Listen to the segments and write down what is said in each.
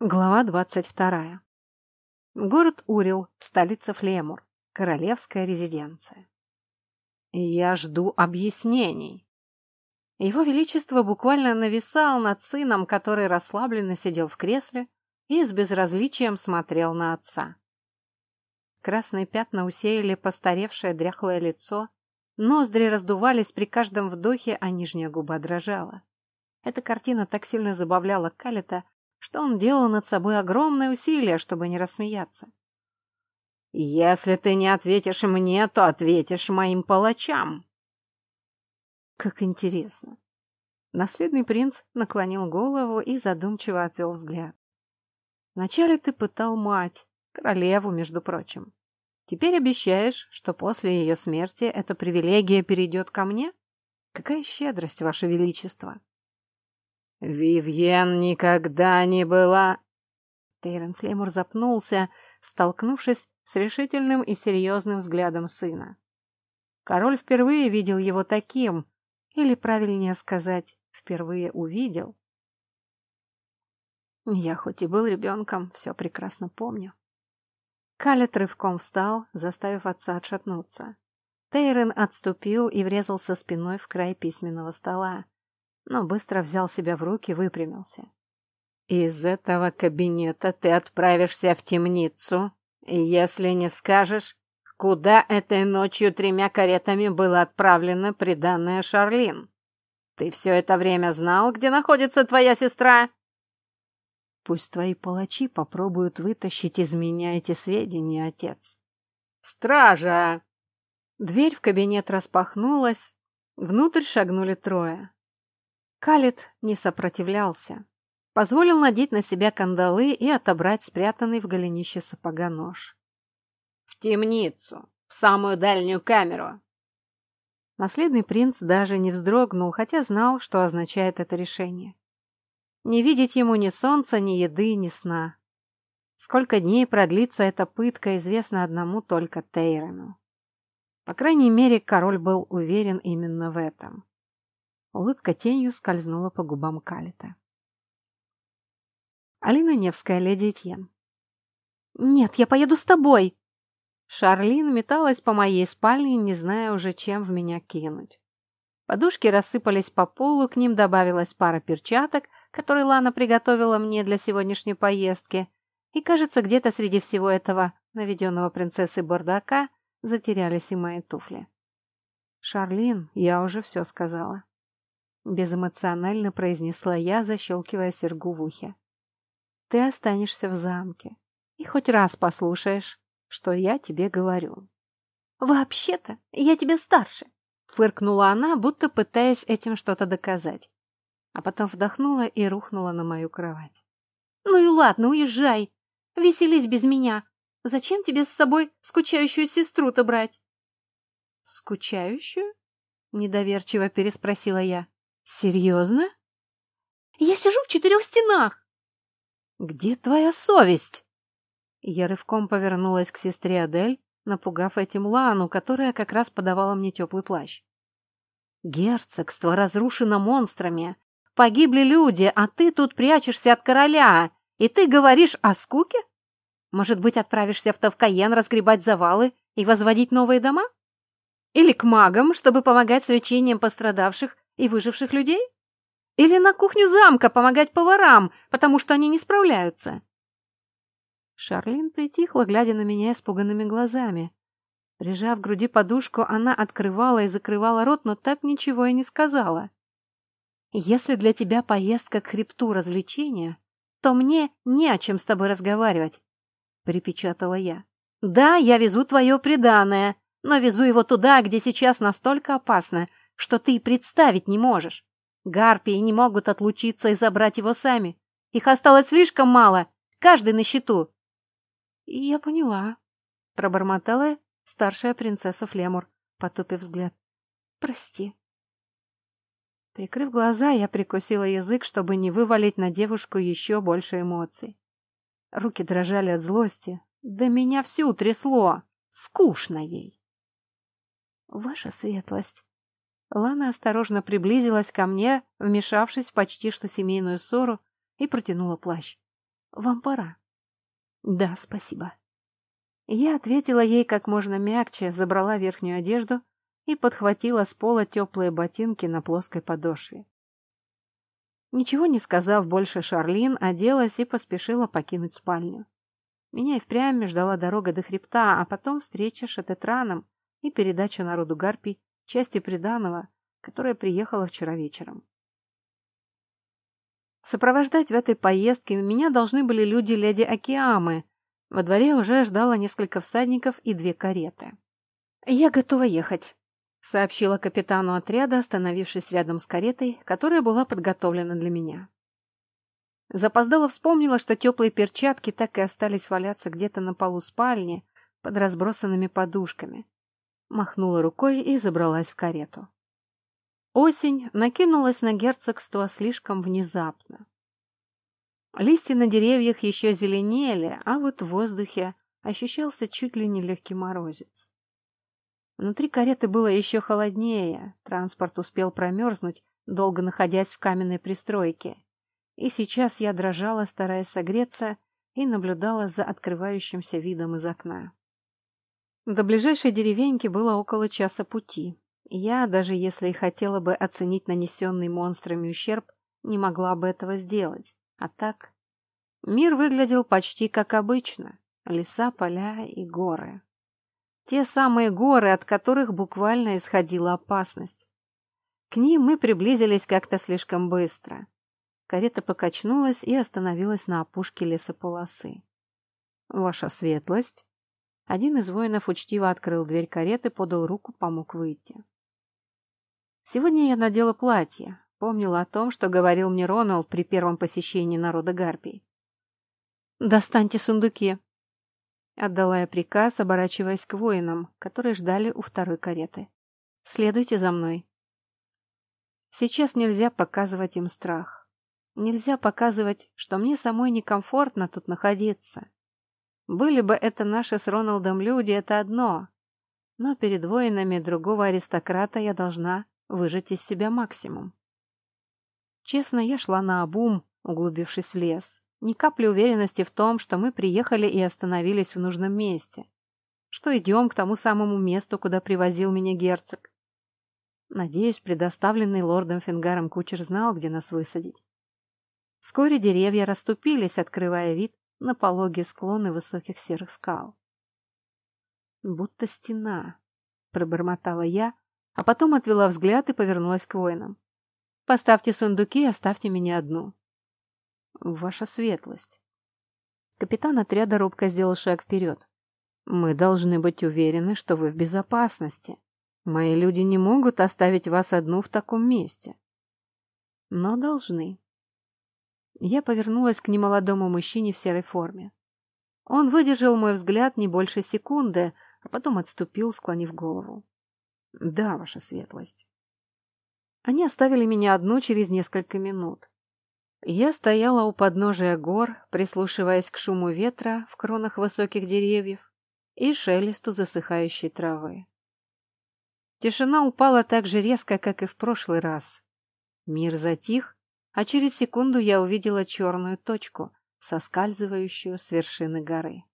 Глава двадцать вторая. Город Урил, столица Флемур, королевская резиденция. Я жду объяснений. Его Величество буквально нависал над сыном, который расслабленно сидел в кресле и с безразличием смотрел на отца. Красные пятна усеяли постаревшее дряхлое лицо, ноздри раздувались при каждом вдохе, а нижняя губа дрожала. Эта картина так сильно забавляла Калита, что он делал над собой огромные усилия, чтобы не рассмеяться. «Если ты не ответишь мне, то ответишь моим палачам!» Как интересно. Наследный принц наклонил голову и задумчиво отвел взгляд. Вначале ты пытал мать, королеву, между прочим. Теперь обещаешь, что после ее смерти эта привилегия перейдет ко мне? Какая щедрость, ваше величество! «Вивьен никогда не была...» Тейрон Флемур запнулся, столкнувшись с решительным и серьезным взглядом сына. Король впервые видел его таким, или, правильнее сказать, впервые увидел. Я хоть и был ребенком, все прекрасно помню. Калет рывком встал, заставив отца отшатнуться. Тейрон отступил и врезался спиной в край письменного стола но быстро взял себя в руки и выпрямился. «Из этого кабинета ты отправишься в темницу, и если не скажешь, куда этой ночью тремя каретами было отправлено приданное Шарлин. Ты все это время знал, где находится твоя сестра?» «Пусть твои палачи попробуют вытащить из меня эти сведения, отец». «Стража!» Дверь в кабинет распахнулась, внутрь шагнули трое. Калит не сопротивлялся. Позволил надеть на себя кандалы и отобрать спрятанный в голенище сапога нож. «В темницу! В самую дальнюю камеру!» Наследный принц даже не вздрогнул, хотя знал, что означает это решение. Не видеть ему ни солнца, ни еды, ни сна. Сколько дней продлится эта пытка, известно одному только Тейрону. По крайней мере, король был уверен именно в этом. Улыбка тенью скользнула по губам Калита. Алина Невская, леди Этьен. «Нет, я поеду с тобой!» Шарлин металась по моей спальне, не зная уже, чем в меня кинуть. Подушки рассыпались по полу, к ним добавилась пара перчаток, которые Лана приготовила мне для сегодняшней поездки, и, кажется, где-то среди всего этого наведенного принцессы бардака затерялись и мои туфли. «Шарлин, я уже все сказала». Безэмоционально произнесла я, защелкивая серьгу в ухе. Ты останешься в замке и хоть раз послушаешь, что я тебе говорю. Вообще-то я тебе старше, фыркнула она, будто пытаясь этим что-то доказать. А потом вдохнула и рухнула на мою кровать. Ну и ладно, уезжай. Веселись без меня. Зачем тебе с собой скучающую сестру-то брать? Скучающую? Недоверчиво переспросила я. Серьезно? Я сижу в четырех стенах. Где твоя совесть? Я рывком повернулась к сестре Адель, напугав этим Лану, которая как раз подавала мне теплый плащ. Герцогство разрушено монстрами. Погибли люди, а ты тут прячешься от короля. И ты говоришь о скуке? Может быть, отправишься в Тавкаен разгребать завалы и возводить новые дома? Или к магам, чтобы помогать с лечением пострадавших и выживших людей? Или на кухню замка помогать поварам, потому что они не справляются?» Шарлин притихла, глядя на меня испуганными глазами. Прижав к груди подушку, она открывала и закрывала рот, но так ничего и не сказала. «Если для тебя поездка к хребту развлечения, то мне не о чем с тобой разговаривать», — припечатала я. «Да, я везу твое преданное, но везу его туда, где сейчас настолько опасно, что ты представить не можешь. Гарпии не могут отлучиться и забрать его сами. Их осталось слишком мало, каждый на счету. — Я поняла, — пробормотала старшая принцесса Флемур, потупив взгляд. — Прости. Прикрыв глаза, я прикусила язык, чтобы не вывалить на девушку еще больше эмоций. Руки дрожали от злости. Да меня всю трясло. Скучно ей. Ваша светлость, Лана осторожно приблизилась ко мне, вмешавшись в почти что семейную ссору, и протянула плащ. Вам пора. Да, спасибо. Я ответила ей как можно мягче, забрала верхнюю одежду и подхватила с пола теплые ботинки на плоской подошве. Ничего не сказав больше, Шарлин оделась и поспешила покинуть спальню. Меня и впрямь ждала дорога до хребта, а потом встреча с Шатетраном и передача народу Гарпий части приданого, которая приехала вчера вечером. Сопровождать в этой поездке меня должны были люди леди Океамы. Во дворе уже ждало несколько всадников и две кареты. «Я готова ехать», — сообщила капитану отряда, остановившись рядом с каретой, которая была подготовлена для меня. Запоздала вспомнила, что теплые перчатки так и остались валяться где-то на полу спальни под разбросанными подушками. Махнула рукой и забралась в карету. Осень накинулась на герцогство слишком внезапно. Листья на деревьях еще зеленели, а вот в воздухе ощущался чуть ли не легкий морозец. Внутри кареты было еще холоднее, транспорт успел промерзнуть, долго находясь в каменной пристройке. И сейчас я дрожала, стараясь согреться, и наблюдала за открывающимся видом из окна. До ближайшей деревеньки было около часа пути. Я, даже если и хотела бы оценить нанесенный монстрами ущерб, не могла бы этого сделать. А так... Мир выглядел почти как обычно. Леса, поля и горы. Те самые горы, от которых буквально исходила опасность. К ним мы приблизились как-то слишком быстро. Карета покачнулась и остановилась на опушке лесополосы. «Ваша светлость!» Один из воинов учтиво открыл дверь кареты, подал руку, помог выйти. Сегодня я надела платье, помнила о том, что говорил мне Роналд при первом посещении народа Гарпий. «Достаньте сундуки!» Отдала я приказ, оборачиваясь к воинам, которые ждали у второй кареты. «Следуйте за мной». Сейчас нельзя показывать им страх. Нельзя показывать, что мне самой некомфортно тут находиться. Были бы это наши с Роналдом люди, это одно. Но перед воинами другого аристократа я должна выжать из себя максимум. Честно, я шла на обум, углубившись в лес. Ни капли уверенности в том, что мы приехали и остановились в нужном месте. Что идем к тому самому месту, куда привозил меня герцог. Надеюсь, предоставленный лордом Фингаром кучер знал, где нас высадить. Вскоре деревья расступились, открывая вид на пологие склоны высоких серых скал. «Будто стена», — пробормотала я, а потом отвела взгляд и повернулась к воинам. «Поставьте сундуки и оставьте меня одну». «Ваша светлость». Капитан отряда робко сделал шаг вперед. «Мы должны быть уверены, что вы в безопасности. Мои люди не могут оставить вас одну в таком месте». «Но должны», я повернулась к немолодому мужчине в серой форме. Он выдержал мой взгляд не больше секунды, а потом отступил, склонив голову. «Да, ваша светлость». Они оставили меня одну через несколько минут. Я стояла у подножия гор, прислушиваясь к шуму ветра в кронах высоких деревьев и шелесту засыхающей травы. Тишина упала так же резко, как и в прошлый раз. Мир затих, а через секунду я увидела черную точку, соскальзывающую с вершины горы.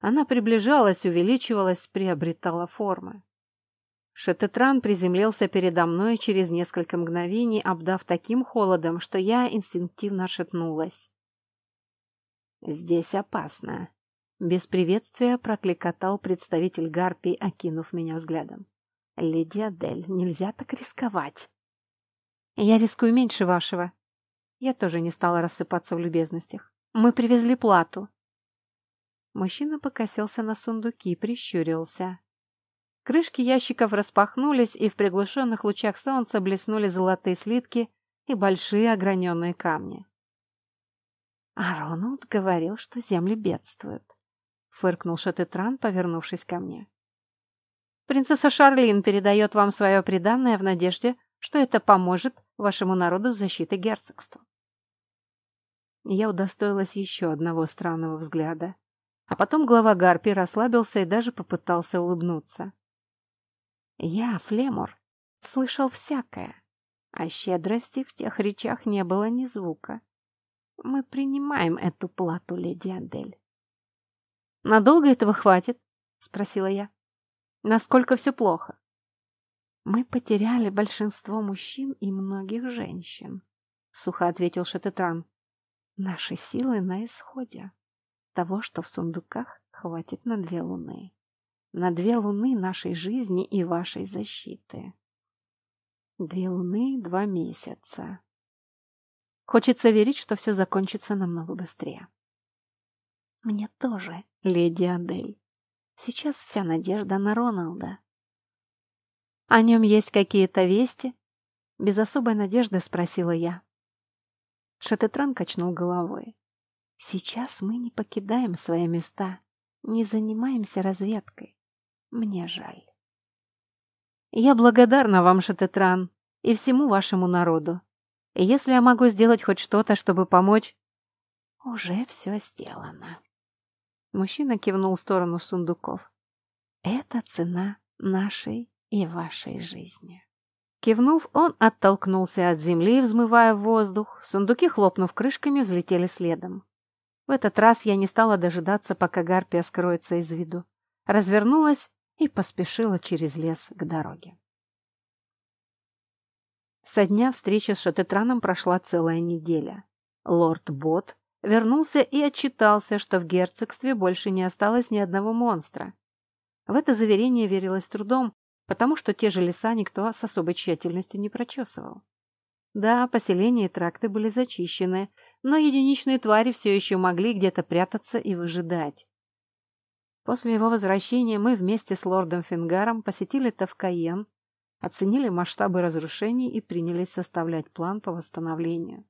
Она приближалась, увеличивалась, приобретала формы. Шететран приземлился передо мной через несколько мгновений, обдав таким холодом, что я инстинктивно шатнулась. «Здесь опасно», — без приветствия прокликотал представитель Гарпий, окинув меня взглядом. «Леди Адель, нельзя так рисковать». Я рискую меньше вашего. Я тоже не стала рассыпаться в любезностях. Мы привезли плату. Мужчина покосился на сундуки, прищурился. Крышки ящиков распахнулись, и в приглушенных лучах солнца блеснули золотые слитки и большие ограненные камни. А Роналд говорил, что земли бедствуют. Фыркнул Шатетран, повернувшись ко мне. Принцесса Шарлин передает вам свое преданное в надежде, что это поможет вашему народу с защитой герцогства. Я удостоилась еще одного странного взгляда. А потом глава Гарпи расслабился и даже попытался улыбнуться. Я, Флемор, слышал всякое, а щедрости в тех речах не было ни звука. Мы принимаем эту плату, леди Адель. Надолго этого хватит? Спросила я. Насколько все плохо? Мы потеряли большинство мужчин и многих женщин, сухо ответил Шатетран. Наши силы на исходе. Того, что в сундуках, хватит на две луны. На две луны нашей жизни и вашей защиты. Две луны, два месяца. Хочется верить, что все закончится намного быстрее. Мне тоже, леди Адель. Сейчас вся надежда на Роналда. О нем есть какие-то вести? Без особой надежды спросила я. Шатетран качнул головой. Сейчас мы не покидаем свои места, не занимаемся разведкой. Мне жаль. Я благодарна вам, Шатетран, и всему вашему народу. Если я могу сделать хоть что-то, чтобы помочь... Уже все сделано. Мужчина кивнул в сторону сундуков. Это цена нашей и вашей жизни. Кивнув, он оттолкнулся от земли, взмывая воздух. Сундуки, хлопнув крышками, взлетели следом. В этот раз я не стала дожидаться, пока гарпия скроется из виду. Развернулась и поспешила через лес к дороге. Со дня встречи с Шатетраном прошла целая неделя. Лорд Бот вернулся и отчитался, что в герцогстве больше не осталось ни одного монстра. В это заверение верилось трудом, потому что те же леса никто с особой тщательностью не прочесывал. Да, поселения и тракты были зачищены, но единичные твари все еще могли где-то прятаться и выжидать. После его возвращения мы вместе с лордом Фингаром посетили Тавкаен, оценили масштабы разрушений и принялись составлять план по восстановлению.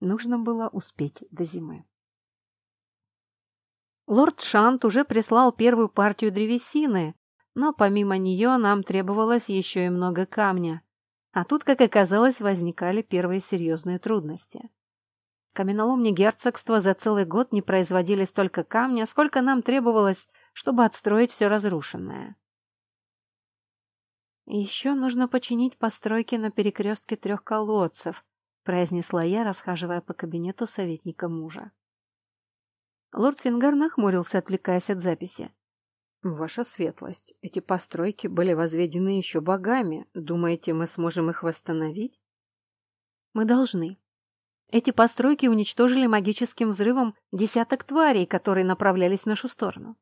Нужно было успеть до зимы. Лорд Шант уже прислал первую партию древесины, но помимо нее нам требовалось еще и много камня. А тут, как оказалось, возникали первые серьезные трудности. Каменоломни герцогства за целый год не производили столько камня, сколько нам требовалось, чтобы отстроить все разрушенное. «Еще нужно починить постройки на перекрестке трех колодцев», произнесла я, расхаживая по кабинету советника мужа. Лорд Фингар нахмурился, отвлекаясь от записи. «Ваша светлость, эти постройки были возведены еще богами. Думаете, мы сможем их восстановить?» «Мы должны. Эти постройки уничтожили магическим взрывом десяток тварей, которые направлялись в нашу сторону.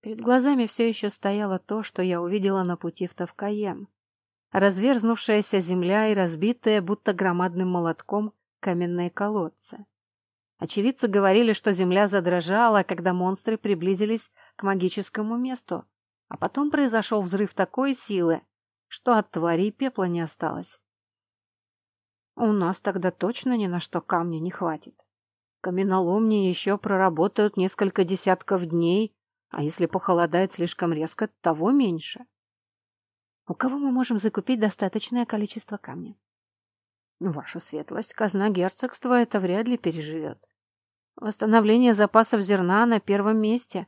Перед глазами все еще стояло то, что я увидела на пути в Тавкаем. Разверзнувшаяся земля и разбитые, будто громадным молотком, каменные колодцы. Очевидцы говорили, что земля задрожала, когда монстры приблизились к магическому месту, а потом произошел взрыв такой силы, что от тварей пепла не осталось. У нас тогда точно ни на что камня не хватит. Каменоломни еще проработают несколько десятков дней, а если похолодает слишком резко, того меньше. У кого мы можем закупить достаточное количество камня? Ваша светлость, казна герцогства это вряд ли переживет. Восстановление запасов зерна на первом месте.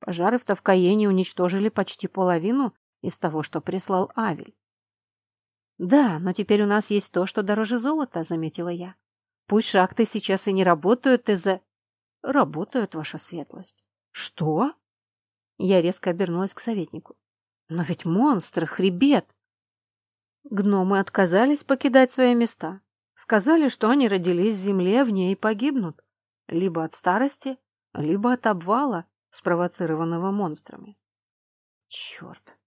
Пожары в Тавкаене уничтожили почти половину из того, что прислал Авель. Да, но теперь у нас есть то, что дороже золота, заметила я. Пусть шахты сейчас и не работают из-за... Работают, ваша светлость. Что? Я резко обернулась к советнику. Но ведь монстр, хребет. Гномы отказались покидать свои места. Сказали, что они родились в земле, в ней погибнут. Либо от старости, либо от обвала, спровоцированного монстрами. Черт!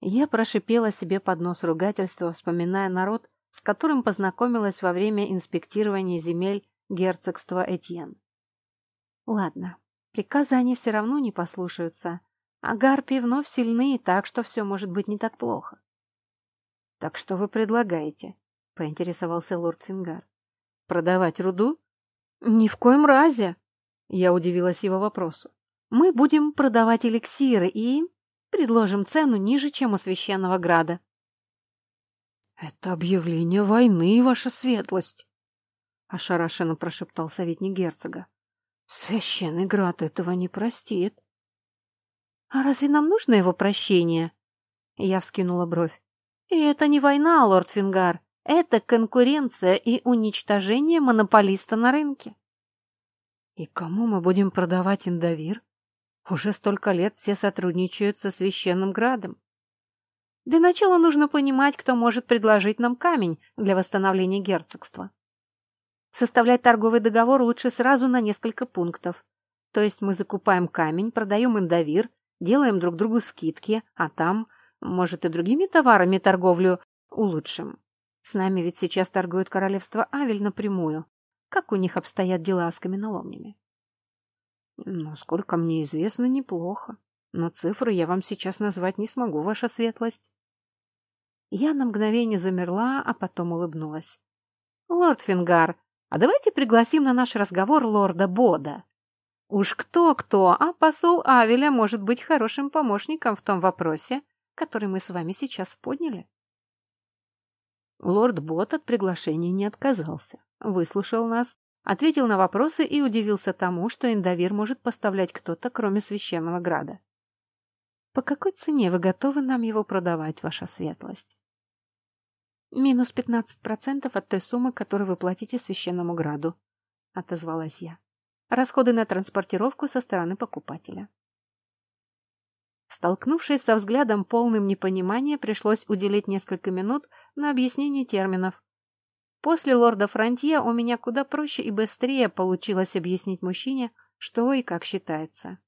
Я прошипела себе под нос ругательства, вспоминая народ, с которым познакомилась во время инспектирования земель герцогства Этьен. Ладно, приказы они все равно не послушаются, а гарпии вновь сильны, так что все может быть не так плохо. — Так что вы предлагаете? — поинтересовался лорд Фингар. — Продавать руду? — Ни в коем разе! — я удивилась его вопросу. — Мы будем продавать эликсиры и предложим цену ниже, чем у священного града. — Это объявление войны, ваша светлость! — ошарашенно прошептал советник герцога. — Священный град этого не простит. «А разве нам нужно его прощение?» Я вскинула бровь. «И это не война, лорд Фингар. Это конкуренция и уничтожение монополиста на рынке. И кому мы будем продавать индовир? Уже столько лет все сотрудничают со священным градом. Для начала нужно понимать, кто может предложить нам камень для восстановления герцогства. Составлять торговый договор лучше сразу на несколько пунктов. То есть мы закупаем камень, продаем индовир, делаем друг другу скидки, а там, может, и другими товарами торговлю улучшим. С нами ведь сейчас торгует королевство Авель напрямую. Как у них обстоят дела с каменоломнями? Насколько мне известно, неплохо. Но цифры я вам сейчас назвать не смогу, ваша светлость. Я на мгновение замерла, а потом улыбнулась. Лорд Фингар, а давайте пригласим на наш разговор лорда Бода. Уж кто-кто, а посол Авеля может быть хорошим помощником в том вопросе, который мы с вами сейчас подняли. Лорд Бот от приглашения не отказался, выслушал нас, ответил на вопросы и удивился тому, что индовир может поставлять кто-то, кроме священного града. По какой цене вы готовы нам его продавать, ваша светлость? Минус пятнадцать процентов от той суммы, которую вы платите священному граду, отозвалась я. Расходы на транспортировку со стороны покупателя. Столкнувшись со взглядом полным непонимания, пришлось уделить несколько минут на объяснение терминов. После лорда Фронтье у меня куда проще и быстрее получилось объяснить мужчине, что и как считается.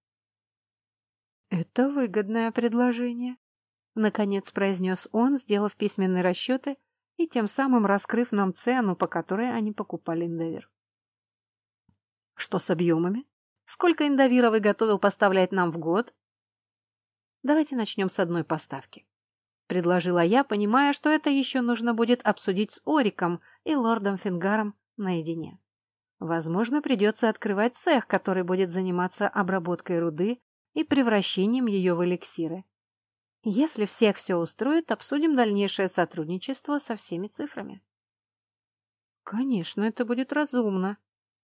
«Это выгодное предложение», — наконец произнес он, сделав письменные расчеты и тем самым раскрыв нам цену, по которой они покупали индовир. «Что с объемами? Сколько индовира вы готовы поставлять нам в год?» «Давайте начнем с одной поставки», — предложила я, понимая, что это еще нужно будет обсудить с Ориком и лордом Фингаром наедине. Возможно, придется открывать цех, который будет заниматься обработкой руды и превращением ее в эликсиры. Если всех все устроит, обсудим дальнейшее сотрудничество со всеми цифрами. Конечно, это будет разумно.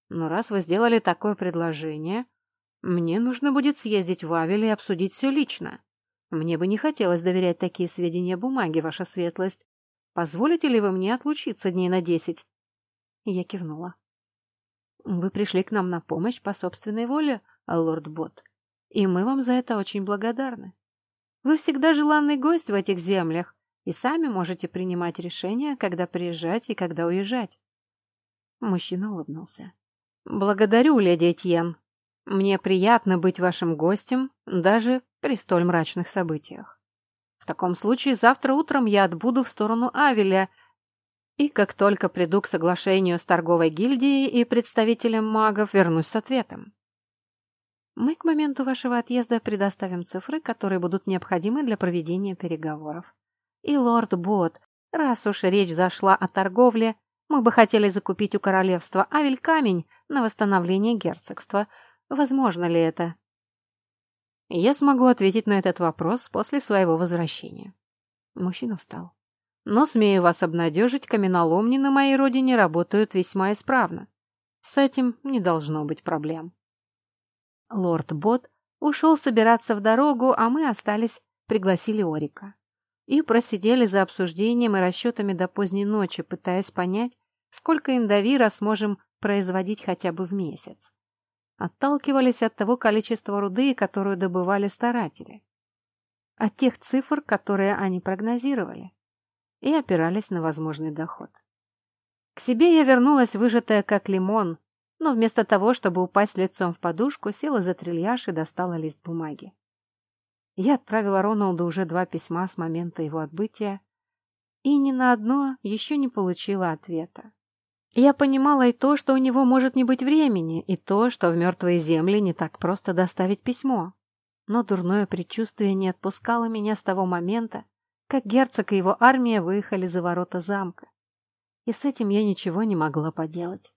Но раз вы сделали такое предложение, мне нужно будет съездить в Авель и обсудить все лично. Мне бы не хотелось доверять такие сведения бумаге, ваша светлость. Позволите ли вы мне отлучиться дней на десять? Я кивнула. Вы пришли к нам на помощь по собственной воле, лорд Бот. И мы вам за это очень благодарны. Вы всегда желанный гость в этих землях и сами можете принимать решения, когда приезжать и когда уезжать. Мужчина улыбнулся. Благодарю, леди Этьен. Мне приятно быть вашим гостем, даже при столь мрачных событиях. В таком случае завтра утром я отбуду в сторону Авеля, и как только приду к соглашению с торговой гильдией и представителем магов, вернусь с ответом. Мы к моменту вашего отъезда предоставим цифры, которые будут необходимы для проведения переговоров. И лорд Бот, раз уж речь зашла о торговле, мы бы хотели закупить у королевства Авель камень на восстановление герцогства. Возможно ли это? Я смогу ответить на этот вопрос после своего возвращения. Мужчина встал. Но, смею вас обнадежить, каменоломни на моей родине работают весьма исправно. С этим не должно быть проблем. Лорд Бот ушел собираться в дорогу, а мы остались, пригласили Орика. И просидели за обсуждением и расчетами до поздней ночи, пытаясь понять, сколько индовира сможем производить хотя бы в месяц. Отталкивались от того количества руды, которую добывали старатели. От тех цифр, которые они прогнозировали. И опирались на возможный доход. К себе я вернулась выжатая как лимон, но вместо того, чтобы упасть лицом в подушку, села за трильяж и достала лист бумаги. Я отправила Роналду уже два письма с момента его отбытия, и ни на одно еще не получила ответа. Я понимала и то, что у него может не быть времени, и то, что в мертвые земли не так просто доставить письмо. Но дурное предчувствие не отпускало меня с того момента, как герцог и его армия выехали за ворота замка. И с этим я ничего не могла поделать.